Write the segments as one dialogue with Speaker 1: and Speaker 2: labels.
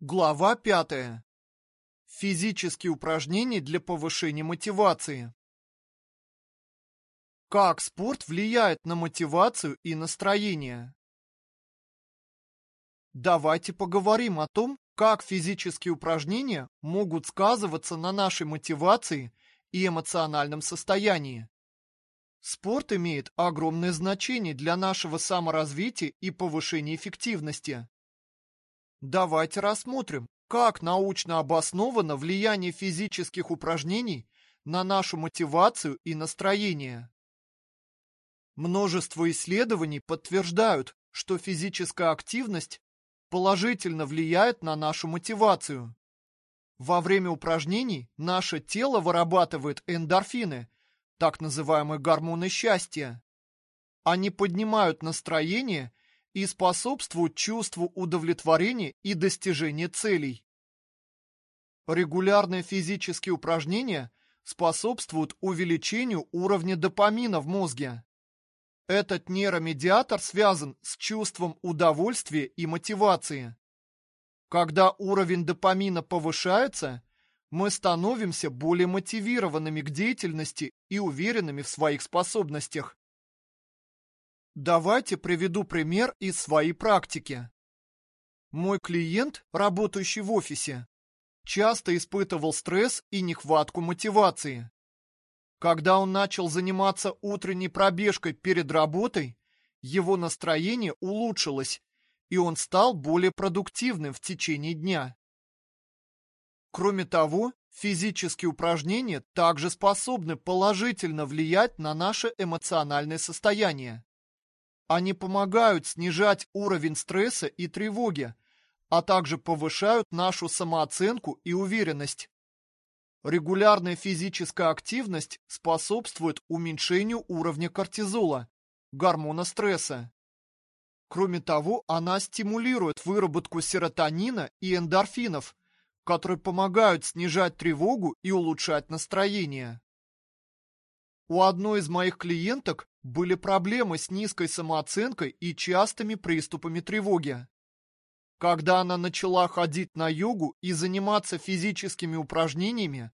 Speaker 1: Глава пятая. Физические упражнения для повышения мотивации. Как спорт влияет на мотивацию и настроение? Давайте поговорим о том, как физические упражнения могут сказываться на нашей мотивации и эмоциональном состоянии. Спорт имеет огромное значение для нашего саморазвития и повышения эффективности. Давайте рассмотрим, как научно обосновано влияние физических упражнений на нашу мотивацию и настроение. Множество исследований подтверждают, что физическая активность положительно влияет на нашу мотивацию. Во время упражнений наше тело вырабатывает эндорфины, так называемые гормоны счастья. Они поднимают настроение и способствуют чувству удовлетворения и достижения целей. Регулярные физические упражнения способствуют увеличению уровня допамина в мозге. Этот нейромедиатор связан с чувством удовольствия и мотивации. Когда уровень допамина повышается, мы становимся более мотивированными к деятельности и уверенными в своих способностях. Давайте приведу пример из своей практики. Мой клиент, работающий в офисе, часто испытывал стресс и нехватку мотивации. Когда он начал заниматься утренней пробежкой перед работой, его настроение улучшилось, и он стал более продуктивным в течение дня. Кроме того, физические упражнения также способны положительно влиять на наше эмоциональное состояние. Они помогают снижать уровень стресса и тревоги, а также повышают нашу самооценку и уверенность. Регулярная физическая активность способствует уменьшению уровня кортизола, гормона стресса. Кроме того, она стимулирует выработку серотонина и эндорфинов, которые помогают снижать тревогу и улучшать настроение. У одной из моих клиенток были проблемы с низкой самооценкой и частыми приступами тревоги. Когда она начала ходить на йогу и заниматься физическими упражнениями,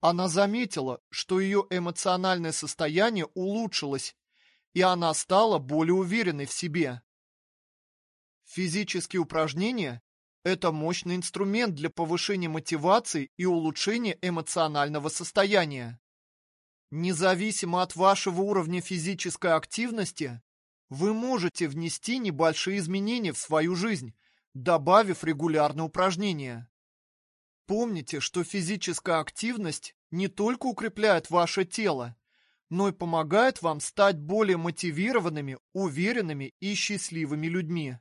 Speaker 1: она заметила, что ее эмоциональное состояние улучшилось, и она стала более уверенной в себе. Физические упражнения – это мощный инструмент для повышения мотивации и улучшения эмоционального состояния. Независимо от вашего уровня физической активности, вы можете внести небольшие изменения в свою жизнь, добавив регулярные упражнения. Помните, что физическая активность не только укрепляет ваше тело, но и помогает вам стать более мотивированными, уверенными и счастливыми людьми.